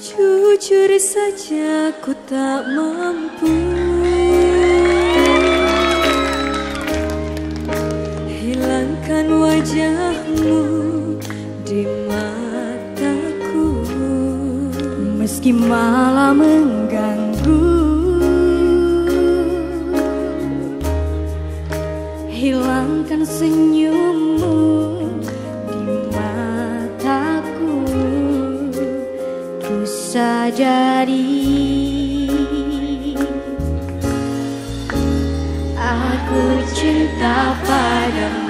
Jujur saja ku tak mampu. Hilangkan wajahmu di mataku. Meski malah mengganggu. Hilangkan senyummu Ku sadari Aku cinta padamu